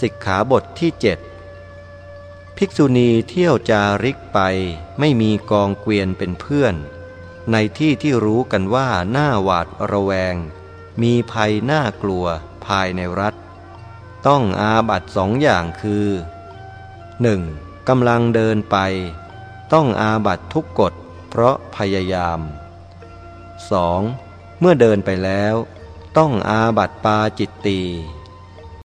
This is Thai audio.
สิกขาบทที่เจ็ดภิกษุณีเที่ยวจาริกไปไม่มีกองเกวียนเป็นเพื่อน ในที่ที่รู้กันว่าหน้าหวาดระแวง มีภัยน่ากลัวภายในรัฐ ต้องอาบัตสองอย่างคือ 1. กำลังเดินไป ต้องอาบัตทุกกฎเพราะพยายาม 2. เมื่อเดินไปแล้ว ต้องอาบัตปาจิตตี